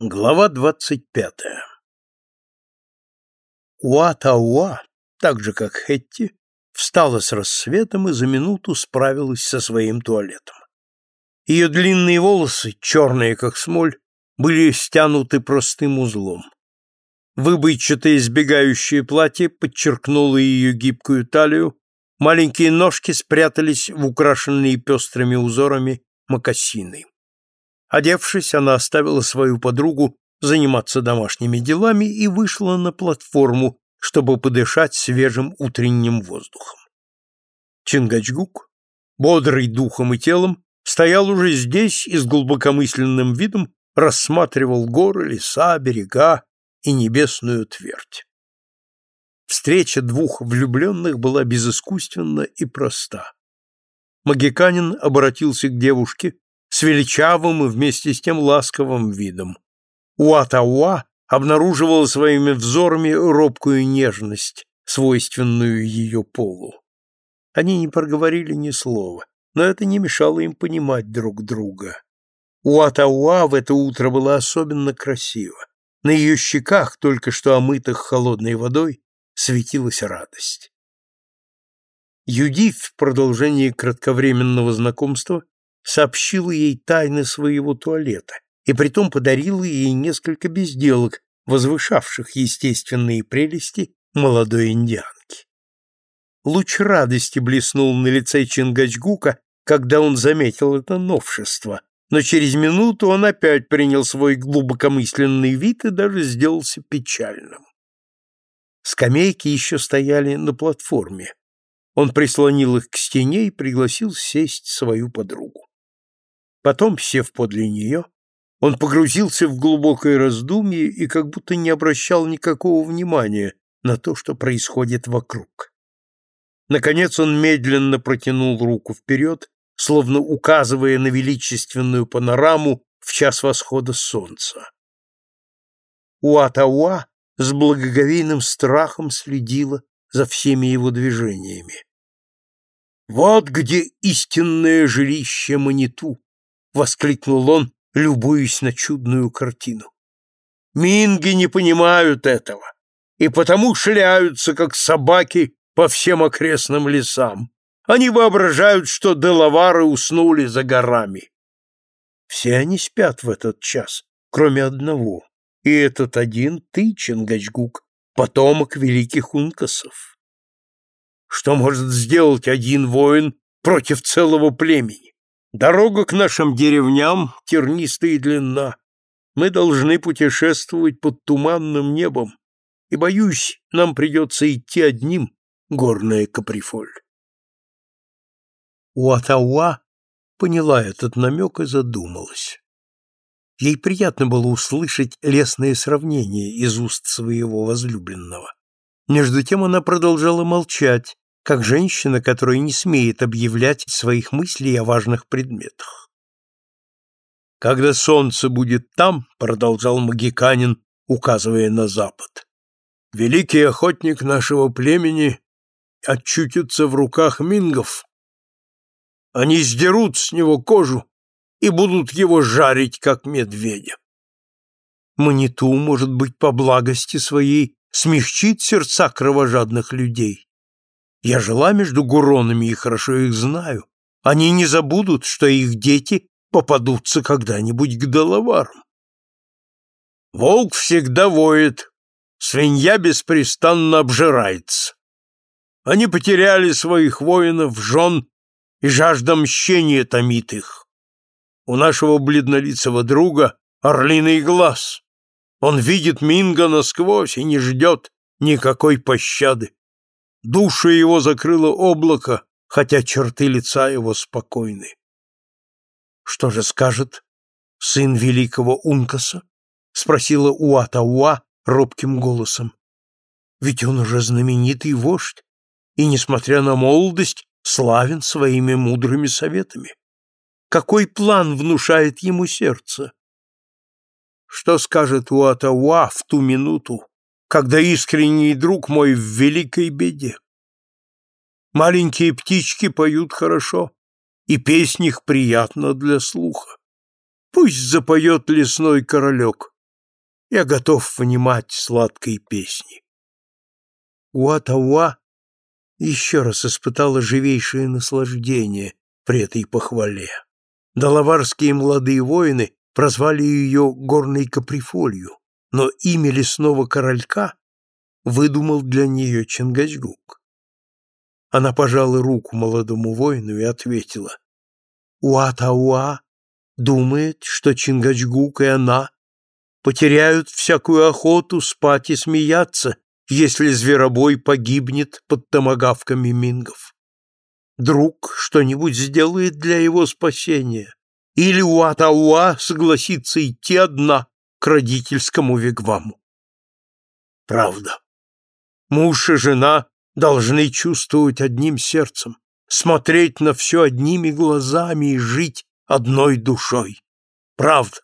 Глава двадцать пятая Уа-Тауа, так же как Хетти, встала с рассветом и за минуту справилась со своим туалетом. Ее длинные волосы, черные как смоль, были стянуты простым узлом. Выбойчатое избегающее платье подчеркнуло ее гибкую талию, маленькие ножки спрятались в украшенные пестрыми узорами мокасины. Одевшись, она оставила свою подругу заниматься домашними делами и вышла на платформу, чтобы подышать свежим утренним воздухом. Чингачгук, бодрый духом и телом, стоял уже здесь и с глубокомысленным видом рассматривал горы, леса, берега и небесную твердь. Встреча двух влюбленных была безыскусственна и проста. Магиканин обратился к девушке с величавым и вместе с тем ласковым видом. Уатауа обнаруживала своими взорами робкую нежность, свойственную ее полу. Они не проговорили ни слова, но это не мешало им понимать друг друга. Уатауа в это утро была особенно красива. На ее щеках, только что омытых холодной водой, светилась радость. Юдив в продолжении кратковременного знакомства сообщила ей тайны своего туалета и притом подарила ей несколько безделок, возвышавших естественные прелести молодой индианки. Луч радости блеснул на лице Чингачгука, когда он заметил это новшество, но через минуту он опять принял свой глубокомысленный вид и даже сделался печальным. Скамейки еще стояли на платформе. Он прислонил их к стене и пригласил сесть свою подругу. Потом, сев подле нее, он погрузился в глубокое раздумье и как будто не обращал никакого внимания на то, что происходит вокруг. Наконец он медленно протянул руку вперед, словно указывая на величественную панораму в час восхода солнца. Уатауа с благоговейным страхом следила за всеми его движениями. «Вот где истинное жилище Маниту!» — воскликнул он, любуясь на чудную картину. «Минги не понимают этого, и потому шляются, как собаки, по всем окрестным лесам. Они воображают, что делавары уснули за горами. Все они спят в этот час, кроме одного, и этот один ты, Чингачгук, потомок великих ункасов. Что может сделать один воин против целого племени? Дорога к нашим деревням тернистая и длинна. Мы должны путешествовать под туманным небом, и, боюсь, нам придется идти одним, горная Каприфоль. Уатауа поняла этот намек и задумалась. Ей приятно было услышать лесные сравнения из уст своего возлюбленного. Между тем она продолжала молчать, как женщина, которая не смеет объявлять своих мыслей о важных предметах. «Когда солнце будет там», — продолжал Магиканин, указывая на запад, — «великий охотник нашего племени очутится в руках мингов. Они сдерут с него кожу и будут его жарить, как медведя. Маниту, может быть, по благости своей смягчит сердца кровожадных людей. Я жила между гуронами и хорошо их знаю. Они не забудут, что их дети попадутся когда-нибудь к доловарам. Волк всегда воет, свинья беспрестанно обжирается. Они потеряли своих воинов, жен, и жажда мщения томит их. У нашего бледнолицего друга орлиный глаз. Он видит Минга насквозь и не ждет никакой пощады. Душу его закрыло облако, хотя черты лица его спокойны. Что же скажет сын великого Ункаса? спросила Уатауа робким голосом. Ведь он уже знаменитый вождь и, несмотря на молодость, славен своими мудрыми советами. Какой план внушает ему сердце? Что скажет Уатауа в ту минуту, когда искренний друг мой в великой беде. Маленькие птички поют хорошо, и песнь их приятна для слуха. Пусть запоет лесной королек, я готов внимать сладкой песни. Уатауа еще раз испытала живейшее наслаждение при этой похвале. Далаварские молодые воины прозвали ее горной каприфолью, но имя лесного королька выдумал для нее Чингачгук. Она пожала руку молодому воину и ответила, «Уатауа думает, что Чингачгук и она потеряют всякую охоту спать и смеяться, если зверобой погибнет под томагавками мингов. Друг что-нибудь сделает для его спасения, или Уатауа согласится идти одна к родительскому вигваму. Правда. Муж и жена должны чувствовать одним сердцем, смотреть на все одними глазами и жить одной душой. Правда.